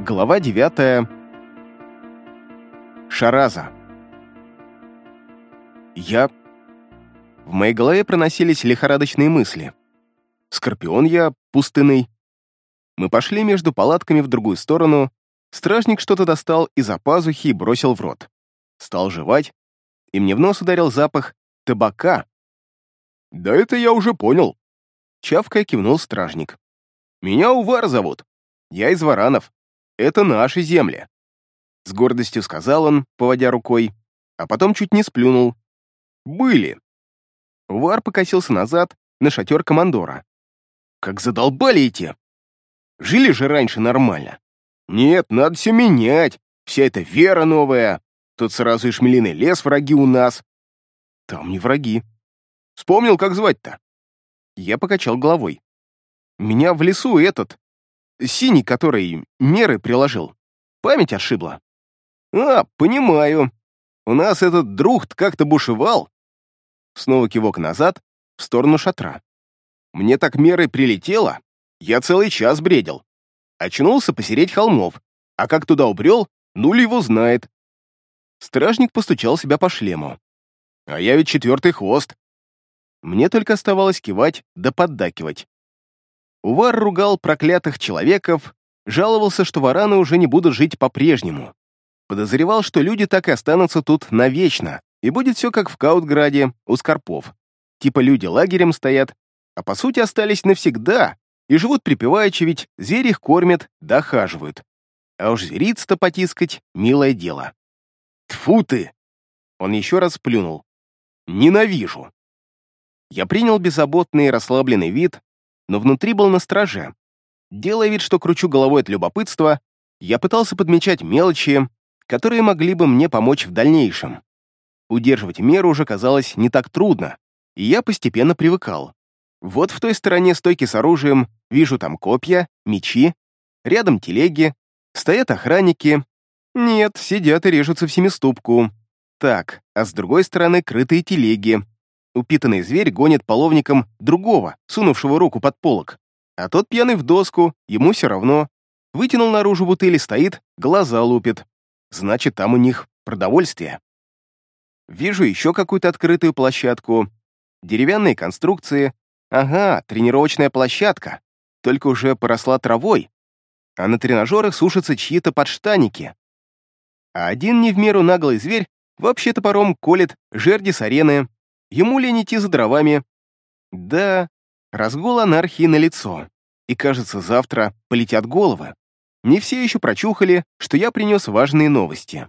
Глава 9. Шараза. Я... В моей голове проносились лихорадочные мысли. Скорпион я, пустынный. Мы пошли между палатками в другую сторону. Стражник что-то достал из-за пазухи и бросил в рот. Стал жевать, и мне в нос ударил запах табака. «Да это я уже понял», — чавкая кивнул стражник. «Меня Увар зовут. Я из Варанов. Это наши земли. С гордостью сказал он, поводя рукой, а потом чуть не сплюнул. Были. Вар покосился назад на шатер командора. Как задолбали эти! Жили же раньше нормально. Нет, надо все менять. Вся эта вера новая. Тут сразу и шмелиный лес враги у нас. Там не враги. Вспомнил, как звать-то? Я покачал головой. Меня в лесу этот, Синий, который меры приложил. Память ошибла. А, понимаю. У нас этот друг как-то бушевал. Снова кивок назад, в сторону шатра. Мне так мерой прилетело, я целый час бредил. Очнулся посереть холмов, а как туда убрел, нуль его знает. Стражник постучал себя по шлему. А я ведь четвертый хвост. Мне только оставалось кивать да поддакивать. Увар ругал проклятых человеков, жаловался, что вараны уже не будут жить по-прежнему. Подозревал, что люди так и останутся тут навечно, и будет все как в Каутграде у Скорпов. Типа люди лагерем стоят, а по сути остались навсегда и живут припеваючи, ведь звери их кормят, дохаживают. А уж звериц-то потискать — милое дело. Тфу ты! Он еще раз плюнул. Ненавижу. Я принял беззаботный и расслабленный вид, но внутри был на страже. Делая вид, что кручу головой от любопытства, я пытался подмечать мелочи, которые могли бы мне помочь в дальнейшем. Удерживать меру уже казалось не так трудно, и я постепенно привыкал. Вот в той стороне стойки с оружием вижу там копья, мечи, рядом телеги, стоят охранники. Нет, сидят и режутся в семиступку. Так, а с другой стороны крытые телеги, Упитанный зверь гонит половником другого, сунувшего руку под полок. А тот пьяный в доску, ему все равно. Вытянул наружу бутыли, стоит, глаза лупит. Значит, там у них продовольствие. Вижу еще какую-то открытую площадку. Деревянные конструкции. Ага, тренировочная площадка. Только уже поросла травой. А на тренажерах сушатся чьи-то подштаники. А один не в меру наглый зверь вообще топором колет жерди с арены, Ему лень идти за дровами. Да, разгул анархии на лицо. И, кажется, завтра полетят головы. Не все еще прочухали, что я принес важные новости.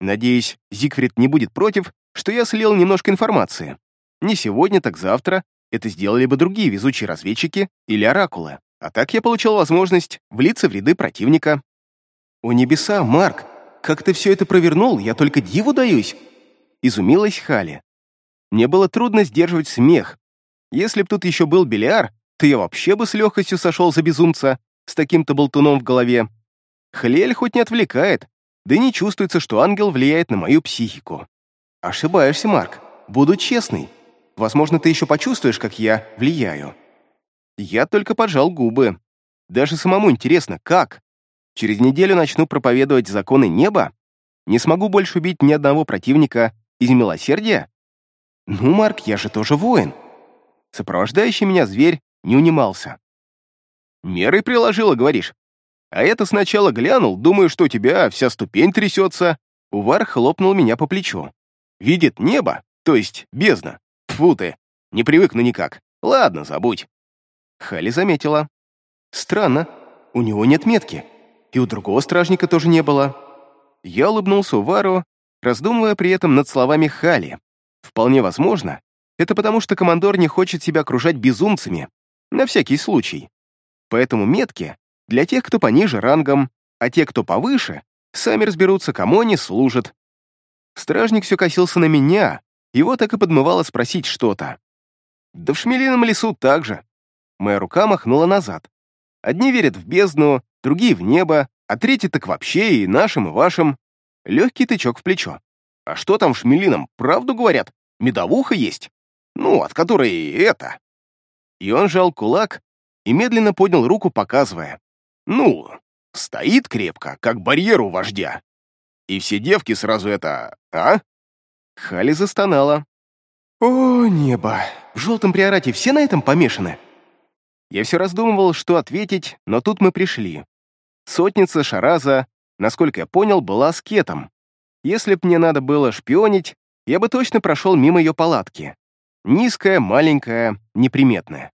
Надеюсь, Зигфрид не будет против, что я слил немножко информации. Не сегодня, так завтра это сделали бы другие везучие разведчики или оракулы. А так я получил возможность влиться в ряды противника. «О небеса, Марк, как ты все это провернул, я только диву даюсь!» Изумилась Хали. Мне было трудно сдерживать смех. Если б тут еще был Белиар, то я вообще бы с легкостью сошел за безумца с таким-то болтуном в голове. Хлель хоть не отвлекает, да и не чувствуется, что ангел влияет на мою психику. Ошибаешься, Марк. Буду честный. Возможно, ты еще почувствуешь, как я влияю. Я только поджал губы. Даже самому интересно, как? Через неделю начну проповедовать законы неба? Не смогу больше убить ни одного противника из милосердия? «Ну, Марк, я же тоже воин». Сопровождающий меня зверь не унимался. «Меры приложила, говоришь? А это сначала глянул, думаю, что у тебя вся ступень трясется». Увар хлопнул меня по плечу. «Видит небо, то есть бездна. Тьфу ты, не привыкну никак. Ладно, забудь». Хали заметила. «Странно, у него нет метки, и у другого стражника тоже не было». Я улыбнулся Увару, раздумывая при этом над словами Хали, Вполне возможно, это потому, что командор не хочет себя окружать безумцами, на всякий случай. Поэтому метки для тех, кто пониже рангом, а те, кто повыше, сами разберутся, кому они служат. Стражник все косился на меня, его так и подмывало спросить что-то. Да в Шмелином лесу так же. Моя рука махнула назад. Одни верят в бездну, другие в небо, а третьи так вообще и нашим, и вашим. Легкий тычок в плечо. А что там Шмелином, правду говорят? Медовуха есть? Ну, от которой это...» И он жал кулак и медленно поднял руку, показывая. «Ну, Стоит крепко, как барьер у вождя. И все девки сразу это... А?» Хали застонала. «О, небо! В желтом приорате все на этом помешаны?» Я все раздумывал, что ответить, но тут мы пришли. Сотница Шараза, насколько я понял, была скетом. Если б мне надо было шпионить, я бы точно прошел мимо ее палатки. Низкая, маленькая, неприметная.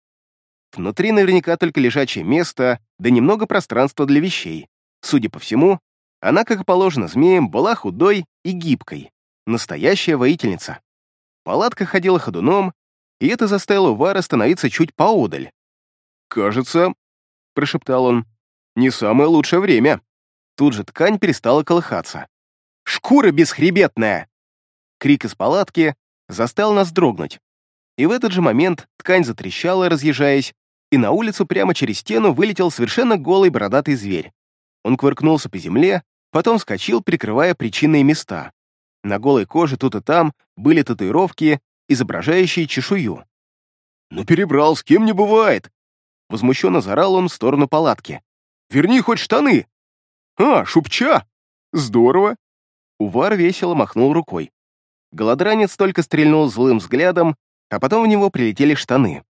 Внутри наверняка только лежачее место, да немного пространства для вещей. Судя по всему, она, как положено змеям, была худой и гибкой. Настоящая воительница. Палатка ходила ходуном, и это заставило Вара становиться чуть поодаль. «Кажется», — прошептал он, — «не самое лучшее время». Тут же ткань перестала колыхаться. «Шкура бесхребетная!» Крик из палатки заставил нас дрогнуть. И в этот же момент ткань затрещала, разъезжаясь, и на улицу прямо через стену вылетел совершенно голый бородатый зверь. Он кувыркнулся по земле, потом вскочил, прикрывая причинные места. На голой коже тут и там были татуировки, изображающие чешую. «Ну перебрал, с кем не бывает!» Возмущенно заорал он в сторону палатки. «Верни хоть штаны!» «А, шупча! Здорово!» Увар весело махнул рукой. Голодранец только стрельнул злым взглядом, а потом в него прилетели штаны.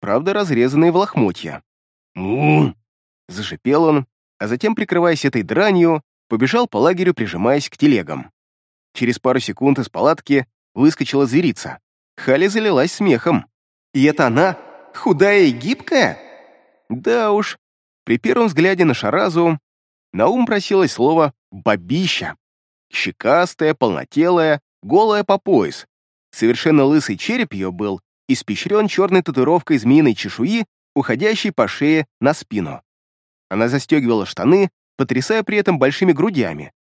Правда, разрезанные в лохмотья. «Му!» Зашипел он, а затем, прикрываясь этой дранью, побежал по лагерю, прижимаясь к телегам. Через пару секунд из палатки выскочила зверица. Хали залилась смехом. «И это она? Худая и гибкая?» Да уж, при первом взгляде на Шаразу на ум просилось слово «бабища». Щекастая, полнотелая, голая по пояс. Совершенно лысый череп ее был испещрен черной татуировкой змеиной чешуи, уходящей по шее на спину. Она застегивала штаны, потрясая при этом большими грудями,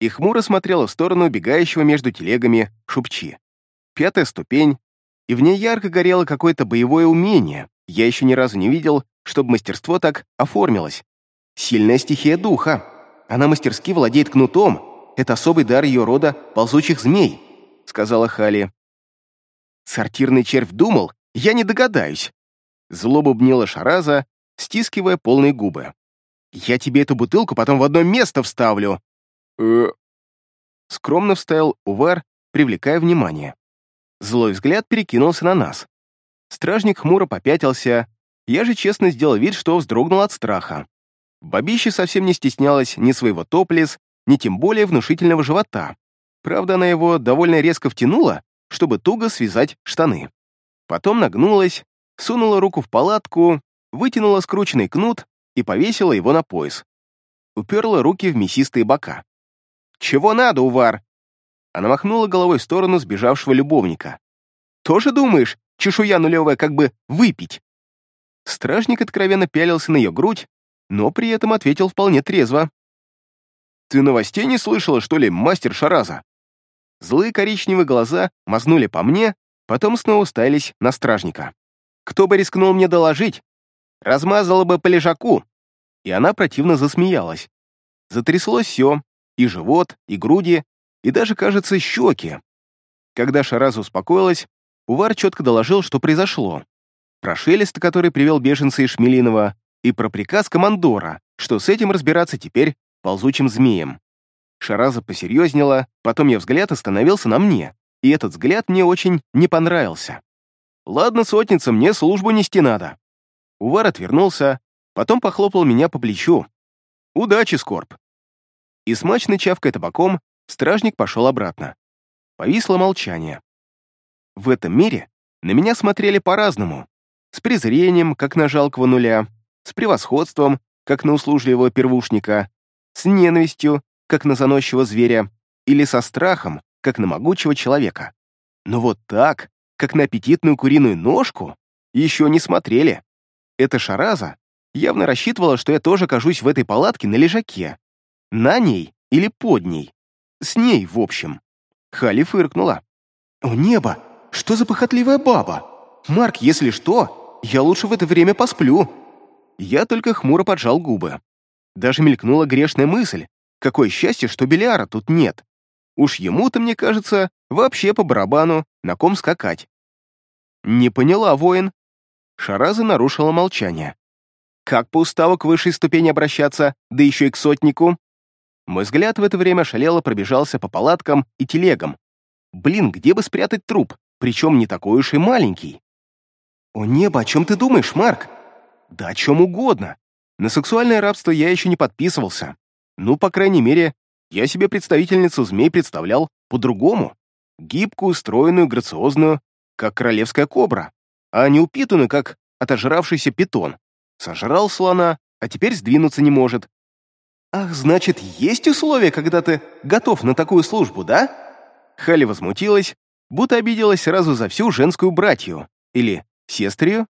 и хмуро смотрела в сторону убегающего между телегами шупчи. Пятая ступень, и в ней ярко горело какое-то боевое умение. Я еще ни разу не видел, чтобы мастерство так оформилось. Сильная стихия духа. Она мастерски владеет кнутом. Это особый дар ее рода ползучих змей», — сказала Хали. Сортирный червь думал, я не догадаюсь. Зло бубнила Шараза, стискивая полные губы. «Я тебе эту бутылку потом в одно место вставлю!» «Э...» Скромно вставил Увар, привлекая внимание. Злой взгляд перекинулся на нас. Стражник хмуро попятился, я же честно сделал вид, что вздрогнул от страха. Бабища совсем не стеснялась ни своего топлес, ни тем более внушительного живота. Правда, она его довольно резко втянула, чтобы туго связать штаны. Потом нагнулась, сунула руку в палатку, вытянула скрученный кнут и повесила его на пояс. Уперла руки в мясистые бока. «Чего надо, Увар?» Она махнула головой в сторону сбежавшего любовника. «Тоже думаешь, чешуя нулевая как бы выпить?» Стражник откровенно пялился на ее грудь, но при этом ответил вполне трезво. «Ты новостей не слышала, что ли, мастер Шараза?» Злые коричневые глаза мазнули по мне, потом снова уставились на стражника. «Кто бы рискнул мне доложить? Размазала бы по лежаку!» И она противно засмеялась. Затряслось все, и живот, и груди, и даже, кажется, щеки. Когда Шараза успокоилась, Увар четко доложил, что произошло про шелест, который привел беженца из Шмелинова, и про приказ командора, что с этим разбираться теперь ползучим змеем. Шараза посерьезнела, потом ее взгляд остановился на мне, и этот взгляд мне очень не понравился. «Ладно, сотница, мне службу нести надо». Увар отвернулся, потом похлопал меня по плечу. «Удачи, Скорб». И смачно чавкая табаком, стражник пошел обратно. Повисло молчание. В этом мире на меня смотрели по-разному с презрением, как на жалкого нуля, с превосходством, как на услужливого первушника, с ненавистью, как на заносчивого зверя, или со страхом, как на могучего человека. Но вот так, как на аппетитную куриную ножку, еще не смотрели. Эта шараза явно рассчитывала, что я тоже окажусь в этой палатке на лежаке. На ней или под ней. С ней, в общем. Хали фыркнула. «О, небо! Что за похотливая баба? Марк, если что, я лучше в это время посплю». Я только хмуро поджал губы. Даже мелькнула грешная мысль. Какое счастье, что Белиара тут нет. Уж ему-то, мне кажется, вообще по барабану, на ком скакать. «Не поняла, воин». Шараза нарушила молчание. Как по уставу к высшей ступени обращаться, да еще и к сотнику? Мой взгляд в это время шалело пробежался по палаткам и телегам. Блин, где бы спрятать труп, причем не такой уж и маленький? О небо, о чем ты думаешь, Марк? Да о чем угодно. На сексуальное рабство я еще не подписывался. Ну, по крайней мере, я себе представительницу змей представлял по-другому. Гибкую, стройную, грациозную, как королевская кобра, а не упитанную, как отожравшийся питон. Сожрал слона, а теперь сдвинуться не может. Ах, значит, есть условия, когда ты готов на такую службу, да? Хали возмутилась, будто обиделась сразу за всю женскую братью. Или сестрию.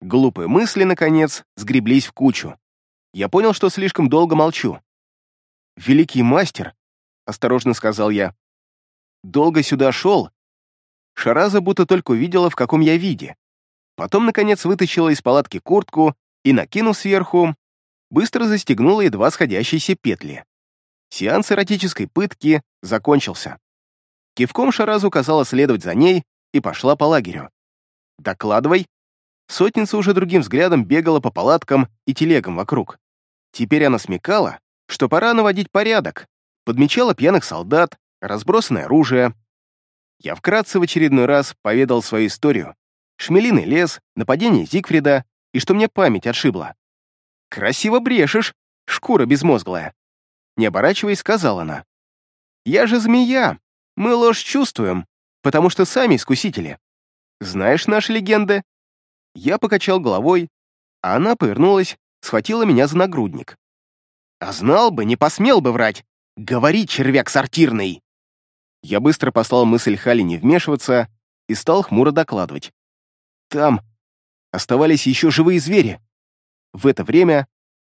Глупые мысли, наконец, сгреблись в кучу. Я понял, что слишком долго молчу. «Великий мастер», — осторожно сказал я, — «долго сюда шел». Шараза будто только увидела, в каком я виде. Потом, наконец, вытащила из палатки куртку и, накинув сверху, быстро застегнула едва сходящиеся петли. Сеанс эротической пытки закончился. Кивком Шаразу указала следовать за ней и пошла по лагерю. «Докладывай». Сотница уже другим взглядом бегала по палаткам и телегам вокруг. Теперь она смекала, что пора наводить порядок, подмечала пьяных солдат, разбросанное оружие. Я вкратце в очередной раз поведал свою историю. Шмелиный лес, нападение Зигфрида и что мне память отшибла. «Красиво брешешь, шкура безмозглая!» Не оборачиваясь, сказала она. «Я же змея, мы ложь чувствуем, потому что сами искусители. Знаешь наши легенды?» Я покачал головой, а она повернулась, схватила меня за нагрудник. «А знал бы, не посмел бы врать! Говори, червяк сортирный!» Я быстро послал мысль Хали не вмешиваться и стал хмуро докладывать. «Там оставались еще живые звери. В это время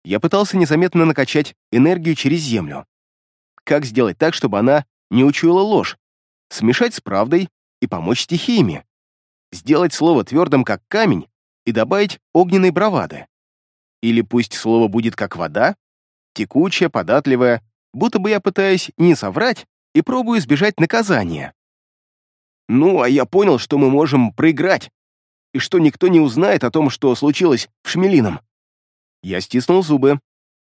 я пытался незаметно накачать энергию через землю. Как сделать так, чтобы она не учуяла ложь? Смешать с правдой и помочь стихиями. Сделать слово твердым, как камень, и добавить огненной бравады. Или пусть слово будет как вода, текучая, податливая, будто бы я пытаюсь не соврать и пробую избежать наказания. Ну, а я понял, что мы можем проиграть, и что никто не узнает о том, что случилось в Шмелином. Я стиснул зубы.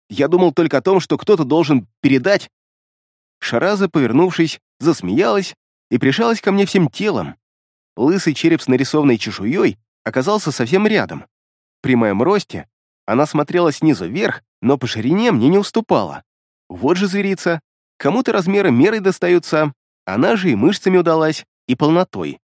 Я думал только о том, что кто-то должен передать. Шараза, повернувшись, засмеялась и прижалась ко мне всем телом. Лысый череп с нарисованной чешуей оказался совсем рядом. При моем росте она смотрела снизу вверх, но по ширине мне не уступала. Вот же зверица. Кому-то размеры мерой достаются, она же и мышцами удалась, и полнотой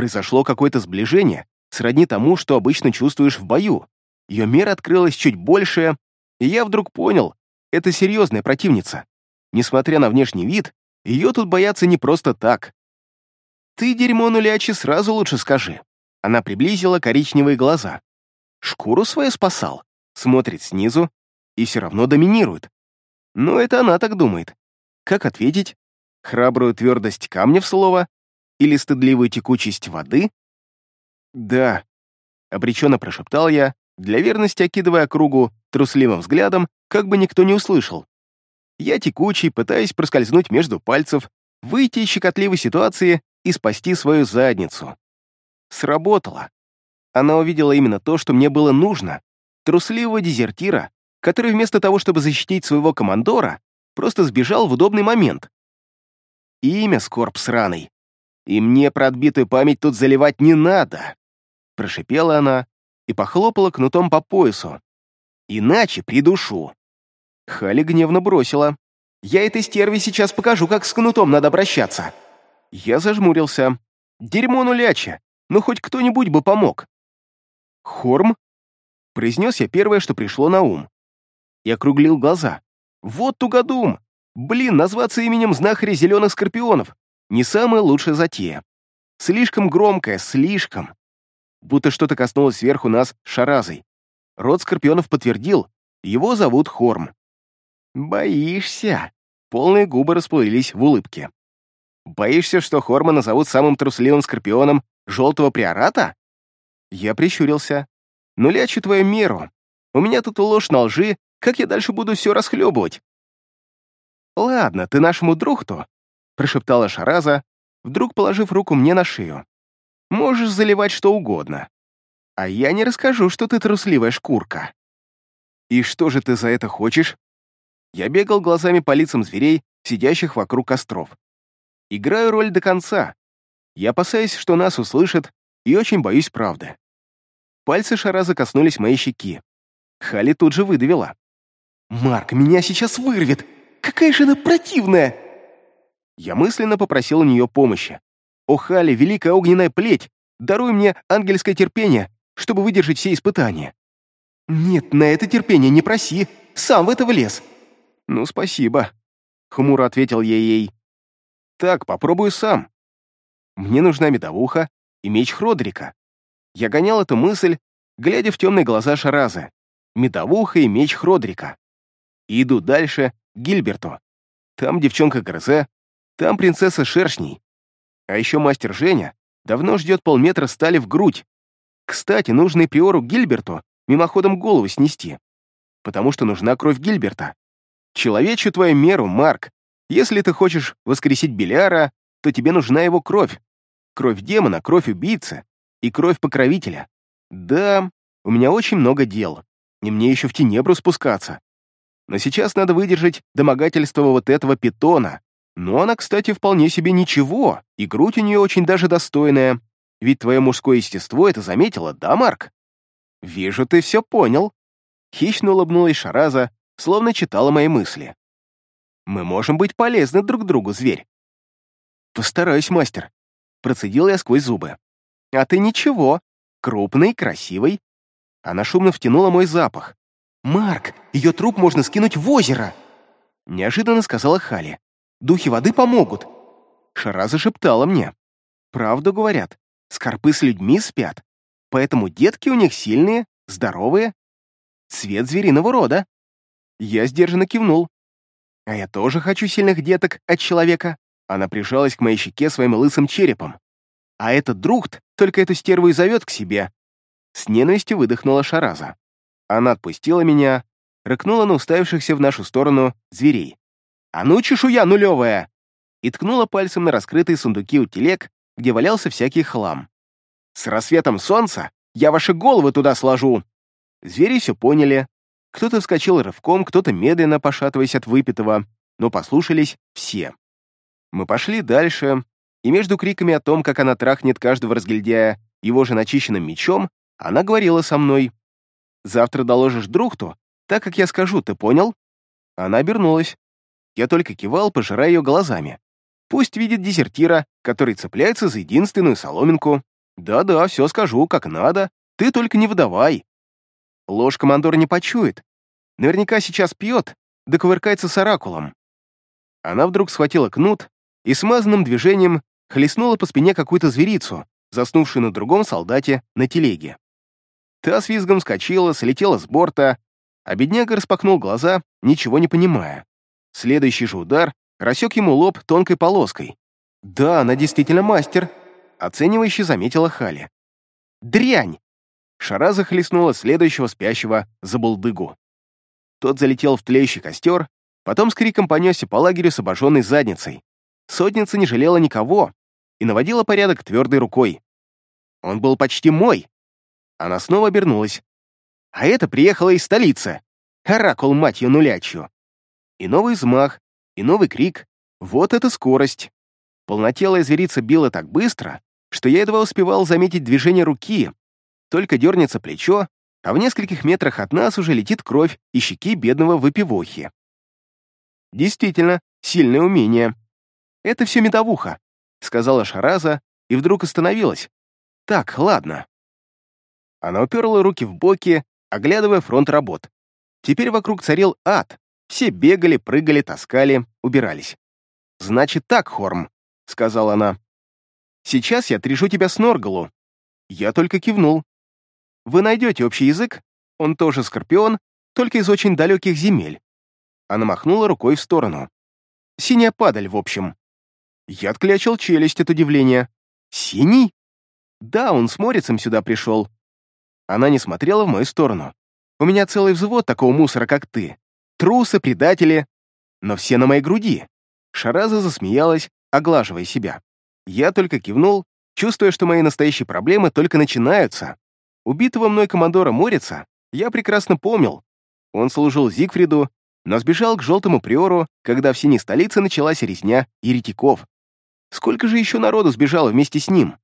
произошло какое-то сближение, сродни тому, что обычно чувствуешь в бою. Ее мера открылась чуть больше, и я вдруг понял, это серьезная противница. Несмотря на внешний вид, ее тут боятся не просто так. «Ты, дерьмо нулячи, сразу лучше скажи». Она приблизила коричневые глаза. Шкуру свою спасал, смотрит снизу и все равно доминирует. Но это она так думает. Как ответить? Храбрую твердость камня в слово или стыдливую текучесть воды? Да, обреченно прошептал я, для верности окидывая кругу трусливым взглядом, как бы никто не услышал. Я текучий, пытаясь проскользнуть между пальцев, выйти из щекотливой ситуации и спасти свою задницу. Сработало. Она увидела именно то, что мне было нужно. Трусливого дезертира, который вместо того, чтобы защитить своего командора, просто сбежал в удобный момент. Имя Скорб сраный. И мне про отбитую память тут заливать не надо!» Прошипела она и похлопала кнутом по поясу. «Иначе придушу!» Хали гневно бросила. «Я этой стерве сейчас покажу, как с кнутом надо обращаться!» Я зажмурился. «Дерьмо нуляча! Ну хоть кто-нибудь бы помог!» «Хорм?» Произнес я первое, что пришло на ум. Я округлил глаза. «Вот тугодум! Блин, назваться именем знахаря зеленых скорпионов! Не самая лучшая затея. Слишком громкая, слишком. Будто что-то коснулось сверху нас шаразой. Род Скорпионов подтвердил, его зовут Хорм. «Боишься?» Полные губы расплылись в улыбке. «Боишься, что Хорма назовут самым трусливым Скорпионом желтого приората?» Я прищурился. «Ну, лячу твою меру. У меня тут ложь на лжи, как я дальше буду все расхлебывать?» «Ладно, ты нашему другу прошептала Шараза, вдруг положив руку мне на шею. «Можешь заливать что угодно. А я не расскажу, что ты трусливая шкурка». «И что же ты за это хочешь?» Я бегал глазами по лицам зверей, сидящих вокруг костров. Играю роль до конца. Я опасаюсь, что нас услышат, и очень боюсь правды. Пальцы Шараза коснулись моей щеки. Хали тут же выдавила. «Марк, меня сейчас вырвет! Какая же она противная!» Я мысленно попросил у нее помощи. «О, Хали, великая огненная плеть, даруй мне ангельское терпение, чтобы выдержать все испытания». «Нет, на это терпение не проси, сам в это влез». «Ну, спасибо», — хмуро ответил я ей. «Так, попробую сам. Мне нужна медовуха и меч Хродрика. Я гонял эту мысль, глядя в темные глаза Шараза. Медовуха и меч Хродрика. И иду дальше, к Гильберту. Там девчонка Грозе, там принцесса Шершней. А еще мастер Женя давно ждет полметра стали в грудь. Кстати, нужно и приору Гильберту мимоходом голову снести, потому что нужна кровь Гильберта. Человечу твою меру, Марк. Если ты хочешь воскресить Беляра, то тебе нужна его кровь. Кровь демона, кровь убийцы и кровь покровителя. Да, у меня очень много дел, и мне еще в Тенебру спускаться. Но сейчас надо выдержать домогательство вот этого питона. Но она, кстати, вполне себе ничего, и грудь у нее очень даже достойная. Ведь твое мужское естество это заметило, да, Марк? «Вижу, ты все понял». Хищно улыбнулась Шараза, словно читала мои мысли. «Мы можем быть полезны друг другу, зверь». «Постараюсь, мастер», — процедил я сквозь зубы. «А ты ничего, крупный, красивый». Она шумно втянула мой запах. «Марк, ее труп можно скинуть в озеро!» Неожиданно сказала Хали. «Духи воды помогут!» Шараза шептала мне. «Правду говорят, скорпы с людьми спят, Поэтому детки у них сильные, здоровые. Цвет звериного рода. Я сдержанно кивнул. А я тоже хочу сильных деток от человека. Она прижалась к моей щеке своим лысым черепом. А этот друг только эту стерву и зовет к себе. С ненавистью выдохнула Шараза. Она отпустила меня, рыкнула на уставившихся в нашу сторону зверей. «А ну, чешуя нулевая!» и ткнула пальцем на раскрытые сундуки у телег, где валялся всякий хлам. С рассветом солнца я ваши головы туда сложу!» Звери все поняли. Кто-то вскочил рывком, кто-то медленно, пошатываясь от выпитого, но послушались все. Мы пошли дальше, и между криками о том, как она трахнет каждого разгильдяя его же начищенным мечом, она говорила со мной. «Завтра доложишь Друхту, так как я скажу, ты понял?» Она обернулась. Я только кивал, пожирая ее глазами. Пусть видит дезертира, который цепляется за единственную соломинку. Да-да, все скажу, как надо. Ты только не выдавай. Ложь командор не почует. Наверняка сейчас пьет, да кувыркается с оракулом. Она вдруг схватила кнут и смазанным движением хлестнула по спине какую-то зверицу, заснувшую на другом солдате на телеге. Та с визгом скочила, слетела с борта, а бедняга распахнул глаза, ничего не понимая. Следующий же удар рассек ему лоб тонкой полоской. Да, она действительно мастер, оценивающе заметила Хали. «Дрянь!» Шара захлестнула следующего спящего за булдыгу. Тот залетел в тлеющий костер, потом с криком понесся по лагерю с обожженной задницей. Сотница не жалела никого и наводила порядок твердой рукой. Он был почти мой. Она снова обернулась. А это приехала из столицы. Оракул, мать ее, нулячью. И новый взмах, и новый крик. Вот это скорость. Полнотелая зверица била так быстро, что я едва успевал заметить движение руки. Только дернется плечо, а в нескольких метрах от нас уже летит кровь и щеки бедного выпивохи. Действительно, сильное умение. Это все медовуха, сказала Шараза и вдруг остановилась. Так, ладно. Она уперла руки в боки, оглядывая фронт работ. Теперь вокруг царил ад. Все бегали, прыгали, таскали, убирались. «Значит так, Хорм», — сказала она. Сейчас я трешу тебя с Норгалу». Я только кивнул. «Вы найдете общий язык? Он тоже скорпион, только из очень далеких земель». Она махнула рукой в сторону. «Синяя падаль, в общем». Я отклячил челюсть от удивления. «Синий?» «Да, он с Морицем сюда пришел». Она не смотрела в мою сторону. «У меня целый взвод такого мусора, как ты. Трусы, предатели. Но все на моей груди». Шараза засмеялась, оглаживая себя. Я только кивнул, чувствуя, что мои настоящие проблемы только начинаются. Убитого мной командора Морица я прекрасно помнил. Он служил Зигфриду, но сбежал к Желтому Приору, когда в синей столице началась резня еретиков. Сколько же еще народу сбежало вместе с ним?